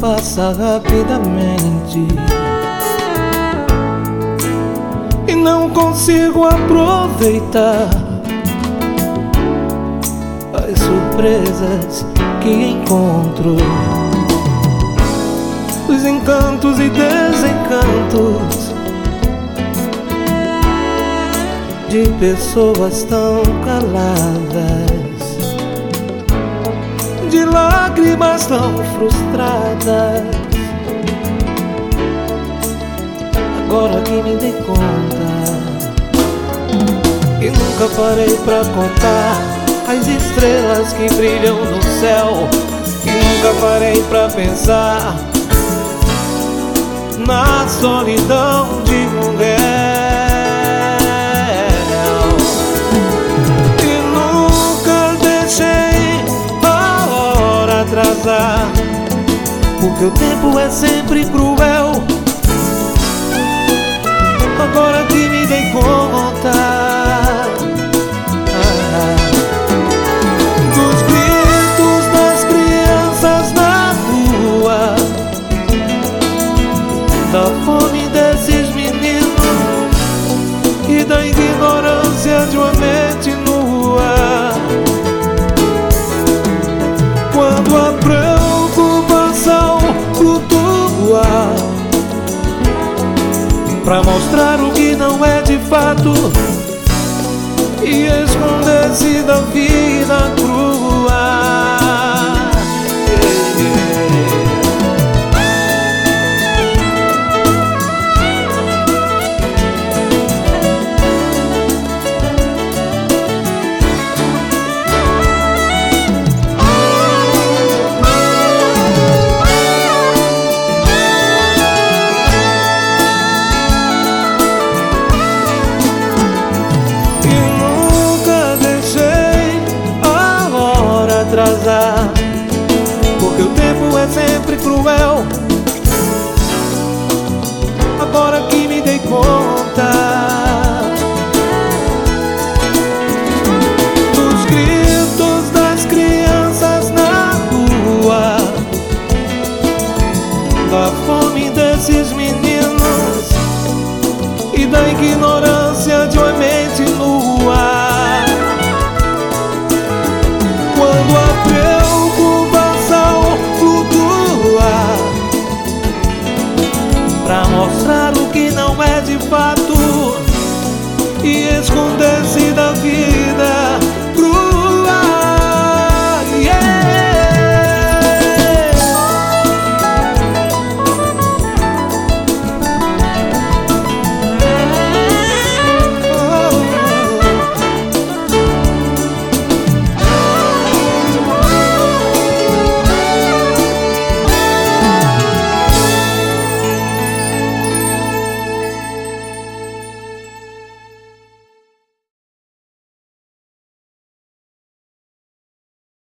passa rapidamente. E não consigo aproveitar as surpresas que encontro, os encantos e desencantos de pessoas tão caladas. De lágrimas tão frustradas. Agora que me dei conta, e nunca parei pra contar as estrelas que brilham no céu. E nunca parei pra pensar na solidão Porque o tempo é sempre cruel. Agora que me dei conta Pra mostrar o que não é de fato Porque o tempo é sempre cruel. Agora que me dei conta